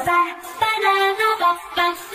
バナナババ